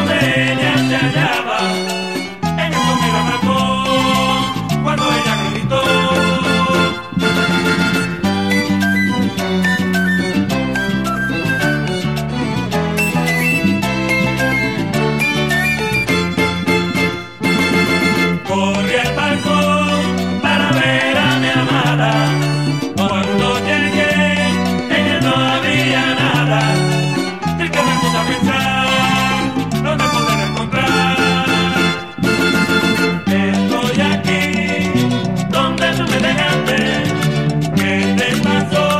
dónde ella te